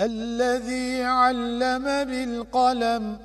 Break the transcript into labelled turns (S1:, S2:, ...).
S1: الذي علم بالقلم